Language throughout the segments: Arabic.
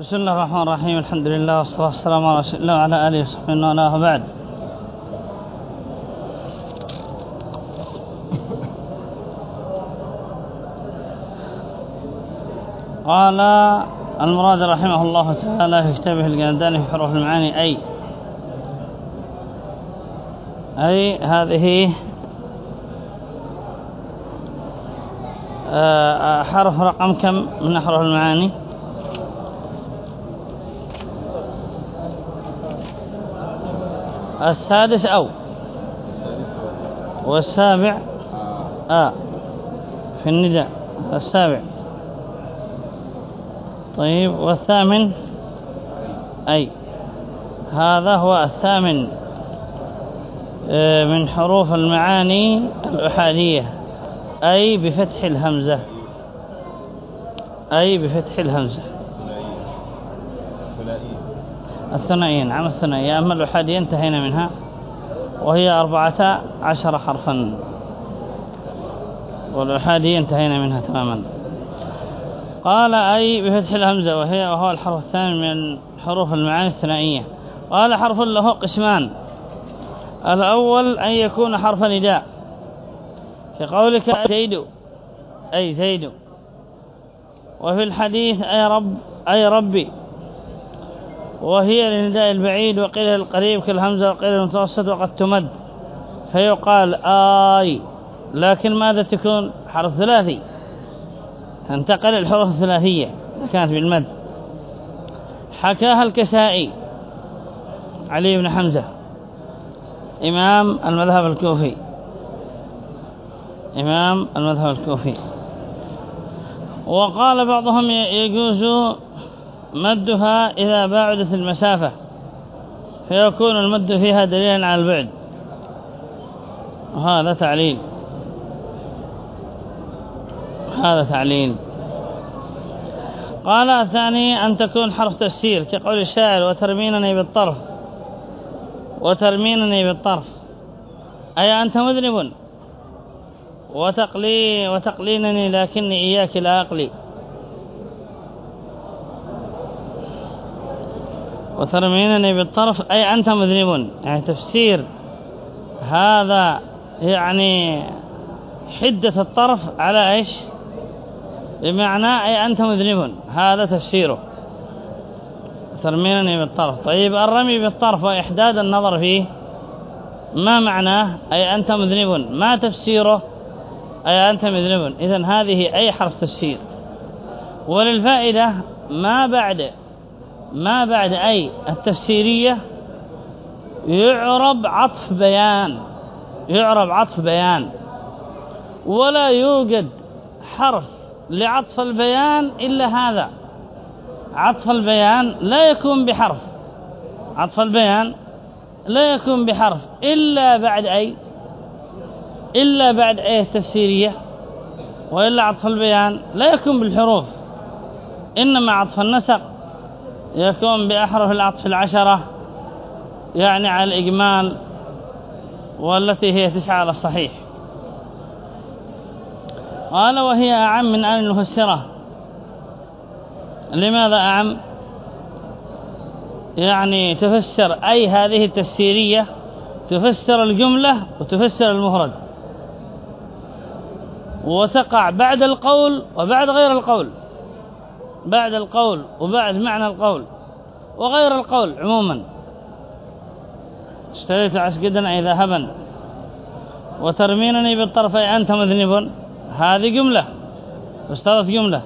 بسم الله الرحمن الرحيم الحمد لله والصلاة والسلام على رسول الله وعلى آله وصحبه ومن بعد قال المراد رحمه الله تعالى في كتابه الجنداني في حروف المعاني أي أي هذه حرف رقم كم من أحرف المعاني السادس أو والسابع؟ آه. في النداء. السابع. طيب والثامن؟ أي. هذا هو الثامن آه، من حروف المعاني الأحادية. أي بفتح الهمزة. أي بفتح الهمزة. الثنائية نعم الثنائية أما الأحادية انتهينا منها وهي أربعة عشر حرفا. والأحادية انتهينا منها تماما. قال أي بفتح الهمزة وهي وهو الحرف الثاني من حروف المعاني الثنائية. قال حرف له قسمان. الأول أن يكون حرف نداء. كقولك زيد أي زيد. وفي الحديث أي رب أي ربي. وهي لنداء البعيد وقيل القريب كالهمزة وقيل المتوسط وقد تمد. فيقال آي لكن ماذا تكون؟ حرف ثلاثي. تنتقل الحروف الثلاثية كانت بالمد. حكاها الكسائي علي بن حمزة إمام المذهب الكوفي. إمام المذهب الكوفي. وقال بعضهم يجوز مدها إذا بعدت المسافة فيكون المد فيها دليلا على البعد. وهذا تعليل. هذا تعليل. قال الثاني أن تكون حرف تفسير كقول الشاعر وترمينني بالطرف وترمينني بالطرف أي أنت مذنب؟ وتقلي وتقلينني لكني إياك لا أقلي وترمينني بالطرف أي أنت مذنب يعني تفسير هذا يعني حدة الطرف على إيش؟ بمعنى أي أنت مذنب هذا تفسيره. ترمينني بالطرف طيب الرمي بالطرف وإحداد النظر فيه. ما معناه أي أنت مذنب ما تفسيره أي أنت مذنب إذن هذه أي حرف تفسير. وللفائدة ما بعد ما بعد أي التفسيرية يعرب عطف بيان يعرب عطف بيان. ولا يوجد حرف لعطف البيان إلا هذا. عطف البيان لا يكون بحرف. عطف البيان لا يكون بحرف. إلا بعد أي؟ إلا بعد أي تفسيرية. وإلا عطف البيان لا يكون بالحروف. إنما عطف النسق. يكون بأحرف العطف العشرة يعني على الإجمال والتي هي تسعة على الصحيح. قال وهي أعم من أن نفسره لماذا أعم؟ يعني تفسر أي هذه التفسيرية تفسر الجملة وتفسر المفرد. وتقع بعد القول وبعد غير القول. بعد القول وبعد معنى القول وغير القول عموما. اشتريت عسقدا أي ذهبا. وترمينني بالطرف أي أنت مذنب. هذه جملة. واستضت جملة.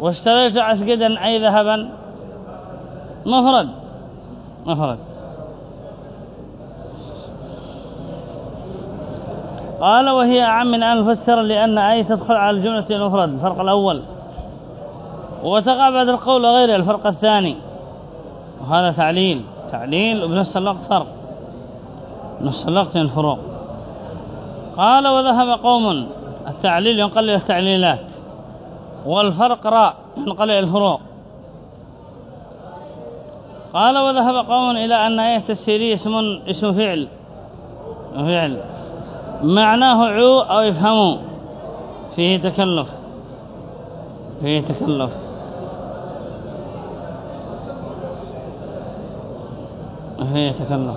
واشتريت عسقدا أي ذهبا. مفرد. مفرد. قال وهي أعم من أن نفسر لأن أي تدخل على الجملة المفرد. الفرق الأول. وتقع بعد القول غير الفرق الثاني. وهذا تعليل. تعليل وبنفس الوقت فرق. نفس الوقت الفروق قال وذهب قوم. التعليل ينقل التعليلات. والفرق راء ينقل الفروق. قال وذهب قوم إلى أن آية التسيرية اسم اسم فعل. فعل. معناه عو أو يفهموا. فيه تكلف. فيه تكلف. هي تكلم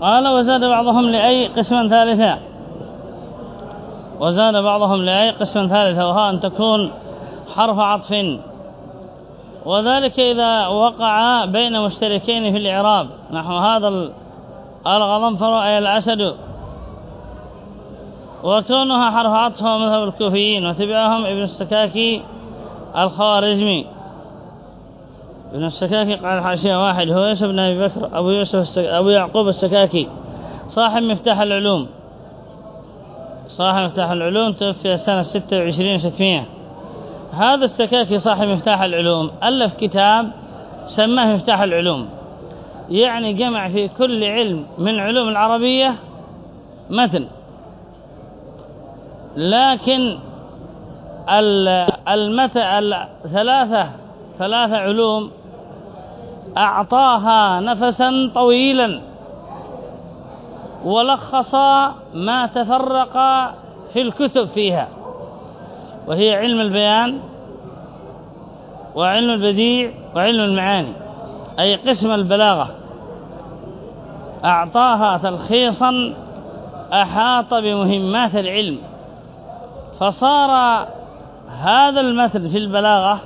قال وزاد بعضهم لأي قسما ثالثا وزاد بعضهم لأي قسما ثالثا وها أن تكون حرف عطف. وذلك إذا وقع بين مشتركين في الإعراب. نحو هذا الغضنفر أي الأسد. وكونها حرف عطف مذهب الكوفيين وتبعهم ابن السكاكي الخوارزمي. ابن السكاكي قال حاشية واحد هو يوسف بن أبي بكر أبو, يوسف. أبو يعقوب السكاكي. صاحب مفتاح العلوم. صاحب مفتاح العلوم توفي سنة 26 600 هذا السكاكي صاحب مفتاح العلوم. ألف كتاب سماه مفتاح العلوم. يعني جمع في كل علم من علوم العربية مثل لكن المتع الثلاثة ثلاثة علوم أعطاها نفسا طويلا. ولخص ما تفرق في الكتب فيها. وهي علم البيان وعلم البديع وعلم المعاني. أي قسم البلاغة. أعطاها تلخيصا أحاط بمهمات العلم. فصار هذا المثل في البلاغة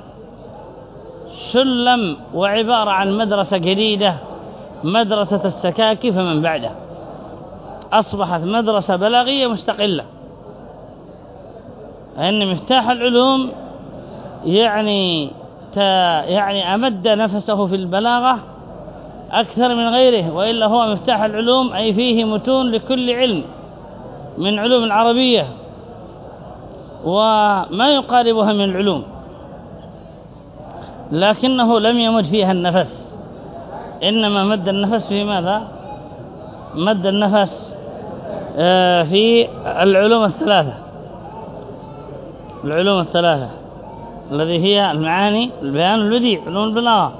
سلم وعبارة عن مدرسة جديدة مدرسة السكاكي فمن بعده. أصبحت مدرسة بلاغية مستقلة. أن مفتاح العلوم يعني يعني أمد نفسه في البلاغة أكثر من غيره وإلا هو مفتاح العلوم أي فيه متون لكل علم من علوم العربية وما يقاربها من العلوم. لكنه لم يمد فيها النفس. إنما مد النفس في ماذا؟ مد النفس آه، في العلوم الثلاثة. العلوم الثلاثة. الذي هي المعاني البيان البديع علوم البلاغة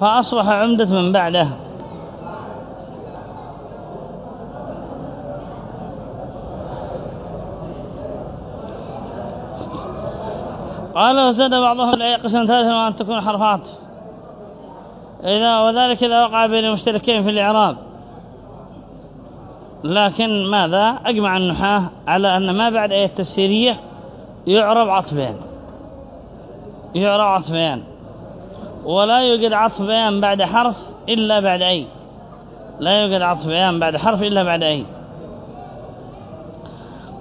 فأصبح عمدة من بعده قال وزاد بعضهم الآية قسم ثالثا وأن تكون حرفات. إذا وذلك إذا وقع بين المشتركين في الإعراب. لكن ماذا؟ أجمع النحاة على أن ما بعد آية تفسيرية يعرب عطفين. يعرب عطفين. ولا يوجد عطف بيان بعد حرف إلا بعد أي. لا يوجد عطف بيان بعد حرف إلا بعد أي.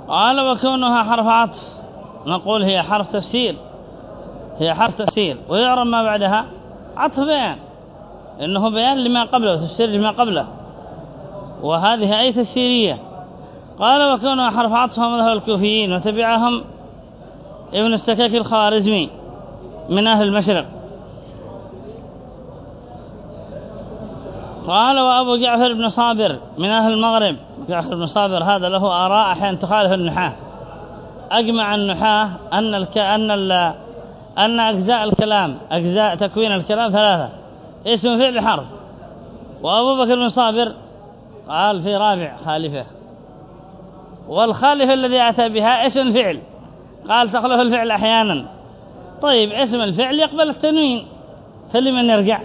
قال وكونها حرف عطف نقول هي حرف تفسير. هي حرف تفسير. ويعرف ما بعدها عطف بيان. إنه بيان لما قبله وتفسير لما قبله. وهذه أي تفسيرية. قال وكونها حرف عطف مذهب الكوفيين وتبعهم ابن السكاك الخوارزمي من أهل المشرق. قال وأبو جعفر بن صابر من أهل المغرب. جعفر بن صابر هذا له آراء أحيانا تخالف النحاة. أجمع النحاة أن الك... أن ال... أن أجزاء الكلام أجزاء تكوين الكلام ثلاثة. اسم فعل حرف. وأبو بكر بن صابر قال في رابع خالفة. والخالفة الذي أتى بها اسم فعل. قال تخلف الفعل أحيانا. طيب اسم الفعل يقبل التنوين. فلمن يرجع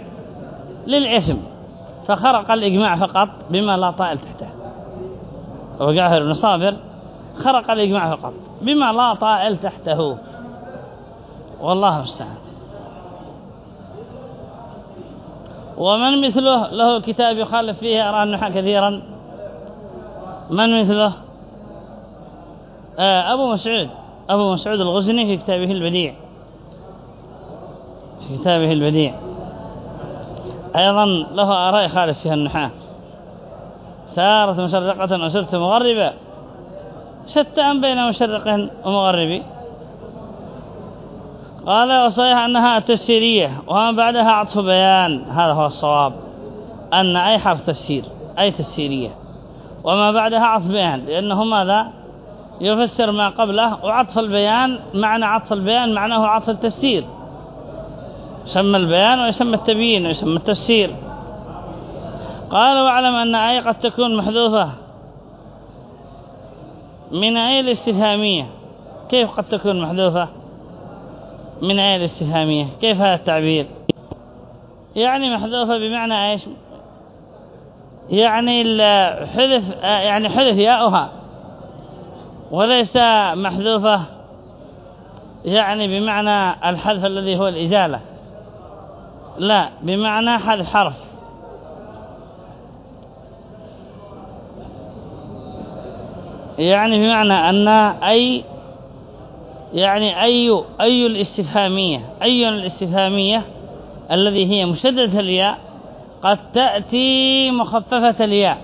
للاسم؟ فخرق الإجماع فقط بما لا طائل تحته. أبو جعفر بن صابر خرق الإجماع فقط بما لا طائل تحته. والله المستعان. ومن مثله؟ له كتاب يخالف فيه أرى النحى كثيرا. من مثله؟ آه أبو مسعود. أبو مسعود الغزني في كتابه البديع. في كتابه البديع. أيضا له آراء يخالف فيها النحاة. سارت مشرقة وسرت مغربة. شتان بين مشرق ومغربي. قال وصحيح أنها تفسيرية وما بعدها عطف بيان هذا هو الصواب أن أي حرف تفسير أي تفسيرية. وما بعدها عطف بيان لأنه ماذا؟ يفسر ما قبله وعطف البيان معنى عطف البيان معناه عطف التفسير. يسمى البيان ويسمى التبيين ويسمى التفسير. قال واعلم أن آية قد تكون محذوفة. من آية الاستفهامية. كيف قد تكون محذوفة؟ من آية الاستفهامية. كيف هذا التعبير؟ يعني محذوفة بمعنى إيش؟ يعني حذف يعني حذف ياؤها. وليس محذوفة يعني بمعنى الحذف الذي هو الإزالة. لا بمعنى حذف حرف. يعني بمعنى أن أي يعني أي أي الاستفهامية أي الاستفهامية الذي هي مشددة الياء قد تأتي مخففة الياء.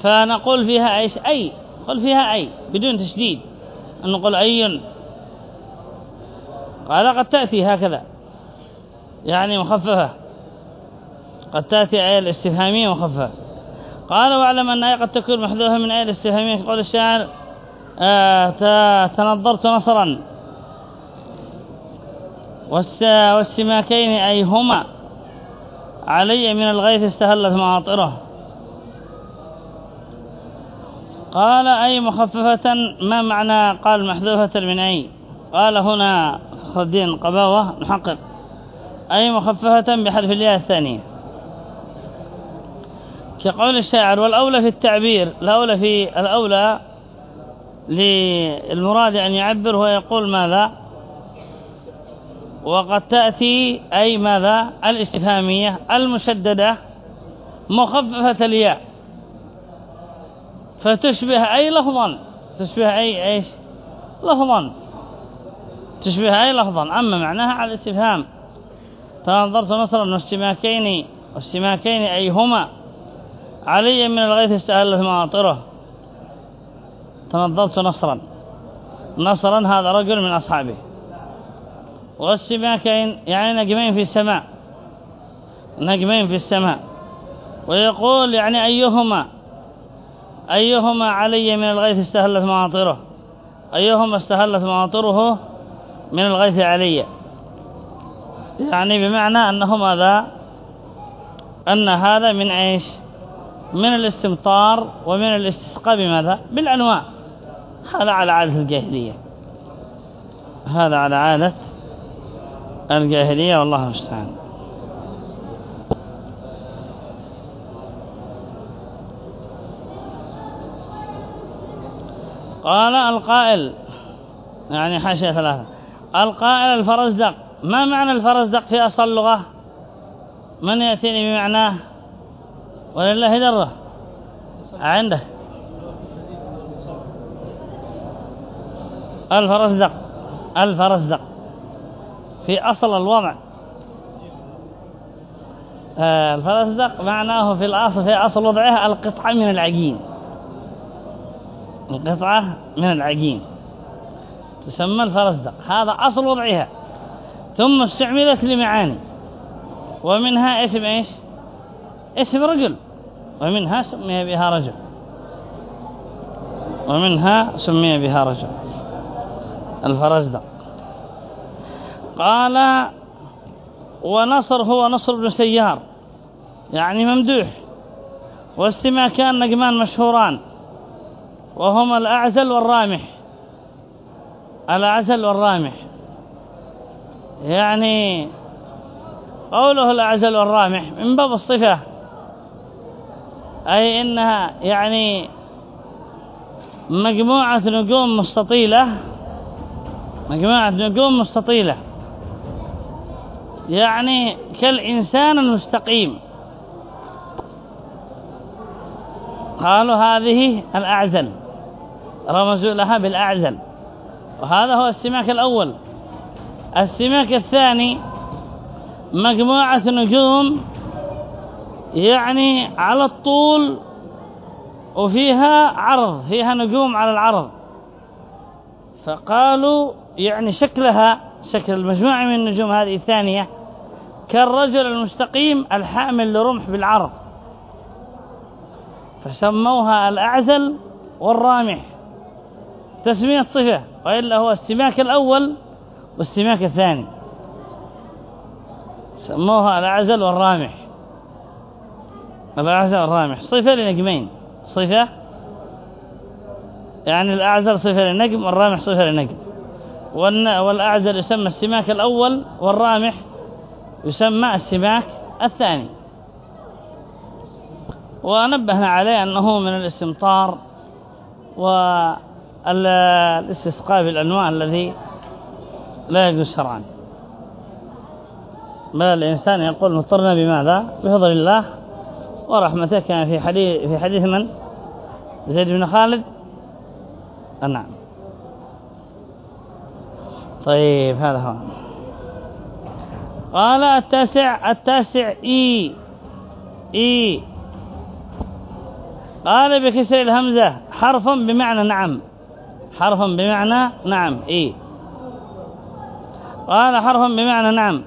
فنقول فيها إيش؟ أي. قل فيها أي بدون تشديد. نقول أي. قال قد تأتي هكذا. يعني مخففة. قد تأتي آية الاستفهامية مخففة. قال واعلم أن آية قد تكون محذوفة من آية الاستفهامية قول الشاعر آه تنظرت نصرا. والسماكين أي هما علي من الغيث استهلت معاطره قال أي مخففة؟ ما معنى قال محذوفة من أي؟ قال هنا فخر الدين قباوة نحقق. أي مخففة بحذف الياء الثانية. كقول الشاعر والأولى في التعبير الأولى في الأولى للمراد أن يعبر ويقول ماذا؟ وقد تأتي أي ماذا؟ الاستفهامية المشددة مخففة الياء. فتشبه أي لفظا تشبه أي إيش؟ لفظا. تشبه أي لفظا أما معناها على الاستفهام. تنظرت نصرا والسماكين والسماكين أي هما علي من الغيث استهلت مواطره تنظرت نصرا. نصرا هذا رجل من أصحابه. والسماكين يعني نجمين في السماء. نجمين في السماء. ويقول يعني أيهما أيهما علي من الغيث استهلت مواطره أيهما استهلت مواطره من الغيث علي؟ يعني بمعنى أنه ماذا أن هذا من إيش؟ من الاستمطار ومن الاستسقاء بماذا؟ بالأنواع. هذا على عادة الجاهلية. هذا على عادة الجاهلية والله المستعان. قال القائل يعني حاشية ثلاثة. القائل الفرزدق ما معنى الفرزدق في أصل اللغة؟ من يأتيني بمعناه؟ ولله دره عنده. الفرزدق الفرزدق في أصل الوضع. آه، الفرزدق معناه في الأصل في أصل وضعها القطعة من العجين. القطعة من العجين. تسمى الفرزدق هذا أصل وضعها. ثم استعملت لمعاني. ومنها اسم إيش اسم رجل ومنها سمي بها رجل ومنها سمي بها رجل الفرزدق قال ونصر هو نصر بن سيار. يعني ممدوح. والسماكان نجمان مشهوران. وهما الأعزل والرامح. الأعزل والرامح. يعني قوله الأعزل والرامح من باب الصفة. أي إنها يعني مجموعة نجوم مستطيلة مجموعة نجوم مستطيلة. يعني كالإنسان المستقيم. قالوا هذه الأعزل. رمزوا لها بالأعزل. وهذا هو السماك الأول. السماك الثاني مجموعة نجوم يعني على الطول وفيها عرض فيها نجوم على العرض. فقالوا يعني شكلها شكل المجموعة من النجوم هذه الثانية كالرجل المستقيم الحامل لرمح بالعرض. فسموها الأعزل والرامح. تسمية صفة وإلا هو السماك الأول والسماك الثاني. سموها الأعزل والرامح. الأعزل والرامح صفة لنجمين. صفة؟ يعني الأعزل صفة للنجم والرامح صفة للنجم والأعزل يسمى السماك الأول والرامح يسمى السباك الثاني. ونبهنا عليه أنه من الاستمطار والاستسقاء بالأنواع الذي لا يجوز شرعا. بل الإنسان يقول مطرنا بماذا؟ بفضل الله ورحمته كان في حديث في حديث من؟ زيد بن خالد؟ نعم. طيب هذا هو. قال التاسع التاسع إي. إي. قال بكسر الهمزة حرف بمعنى نعم. حرف بمعنى نعم. إي. قال حرف بمعنى نعم.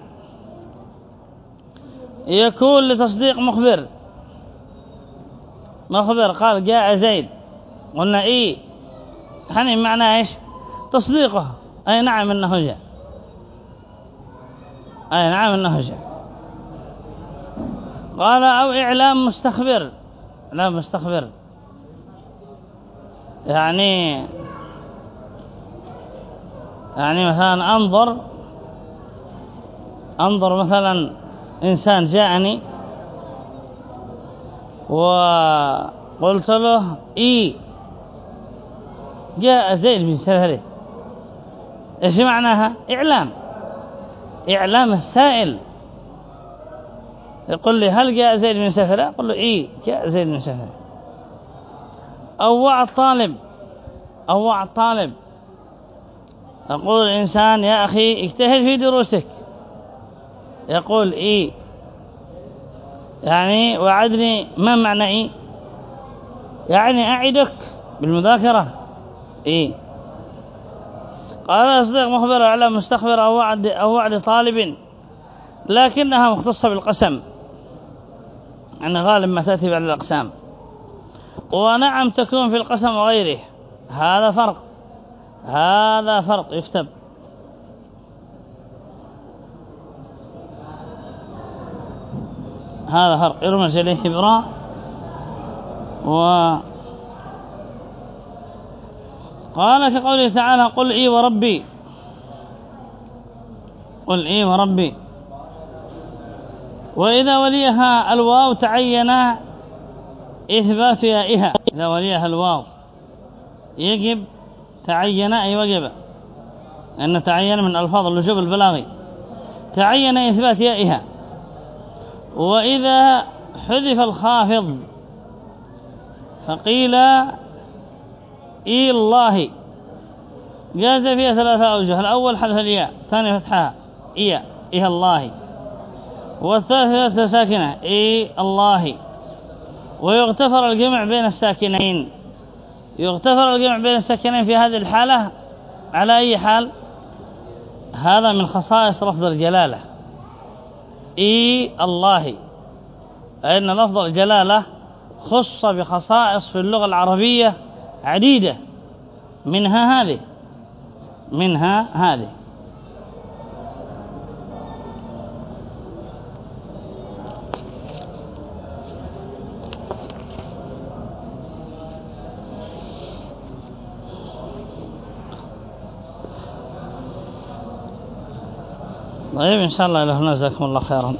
يكون لتصديق مخبر مخبر قال جاء زيد. قلنا إيه؟ يعني معنى إيش؟ تصديقه. أي نعم إنه جاء. أي نعم إنه جاء. قال أو إعلام مستخبر. لا مستخبر. يعني يعني مثلا أنظر أنظر مثلا إنسان جاءني وقلت له إي. جاء زيد بن سهره إيش معناها؟ إعلام. إعلام السائل. يقول لي هل جاء زيد بن سفرة أقول له إيه جاء زيد بن سفرة أو وعد طالب. أو وعد طالب. يقول الإنسان يا أخي اجتهد في دروسك. يقول إيه يعني وعدني ما معنى إيه؟ يعني أعدك بالمذاكرة. إيه؟ قال أصدق مخبر على مستخبر أو وعد, أو وعد طالب لكنها مختصة بالقسم. يعني غالب ما تأتي بعد الأقسام. ونعم تكون في القسم وغيره. هذا فرق. هذا فرق يكتب. هذا فرق. يرمز إليه براء و قال كقوله تعالى قل إي وربي. قل إي وربي. وإذا وليها الواو تعين إثبات يائها إذا وليها الواو يجب تعين أي وجب؟ أن تعين من ألفاظ اللجوب البلاغي. تعين إثبات يائها وإذا حذف الخافض فقيل إي الله. جاز فيها ثلاثة أوجه. الأول حذف الياء ثاني فتحها إيا إيه الله. والثالثة ساكنة إي الله. ويغتفر الجمع بين الساكنين. يغتفر الجمع بين الساكنين في هذه الحالة على أي حال؟ هذا من خصائص لفظ الجلالة. إي الله. أن لفظ الجلالة خص بخصائص في اللغة العربية عديدة. منها هذه. منها هذه. طيب إن شاء الله إلى هنا جزاكم الله خيرا.